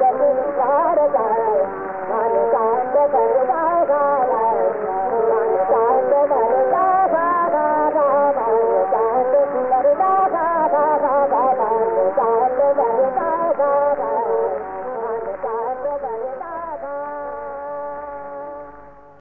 ڪو ڪار ڪار واه ڪار